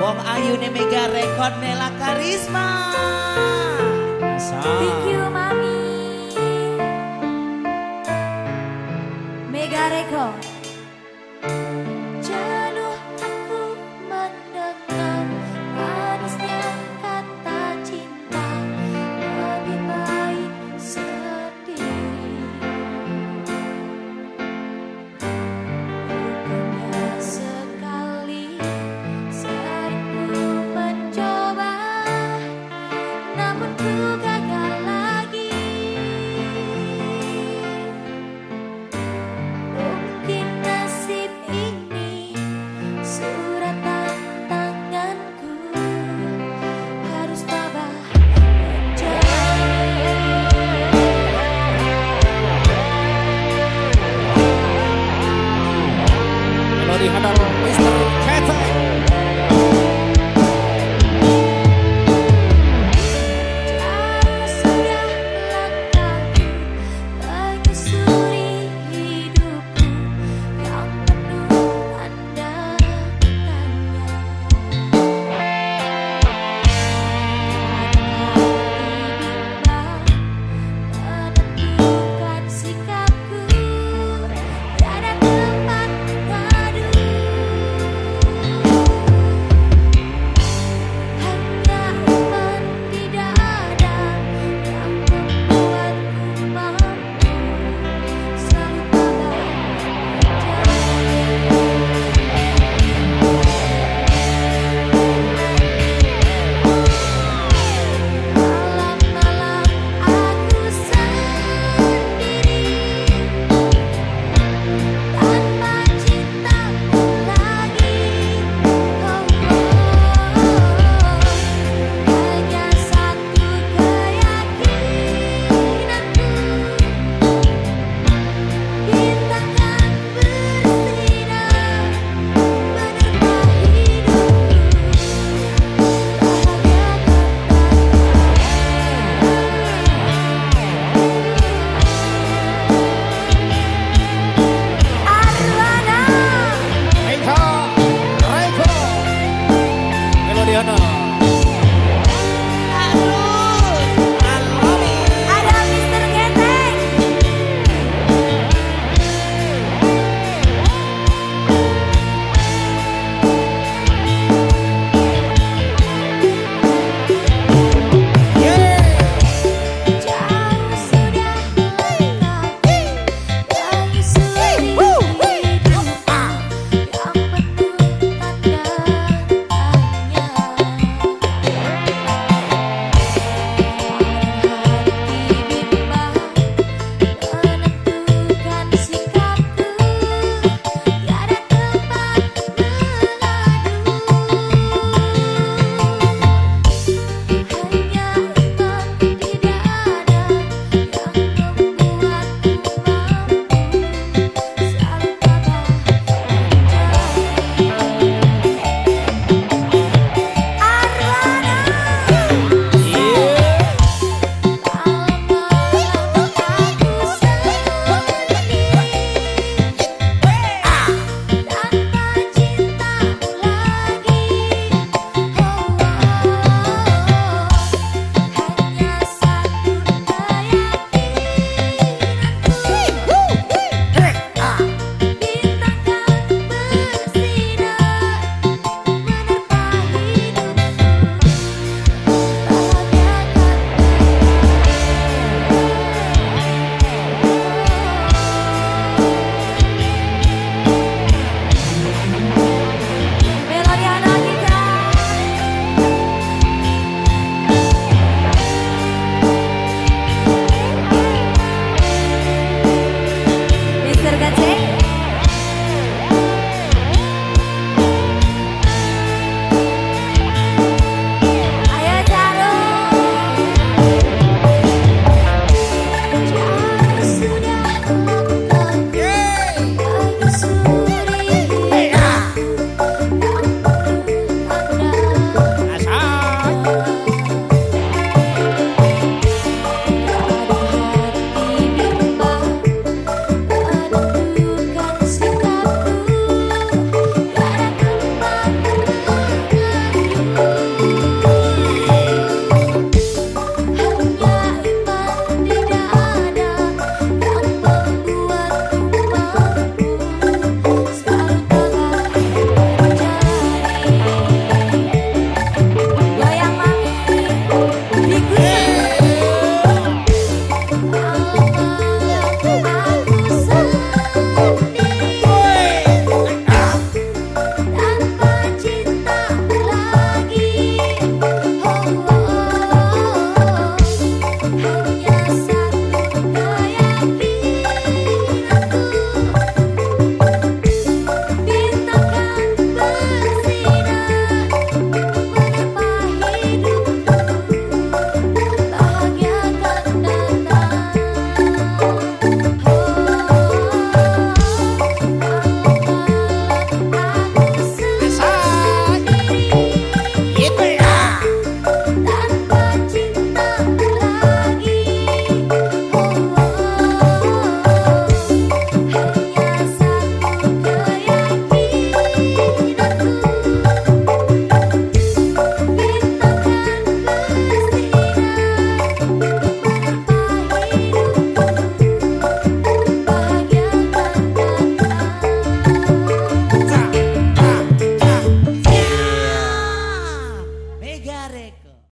Wong Ayu nih Mega Rekod Nela Karisma. Thank you Mami. Mega Rekod.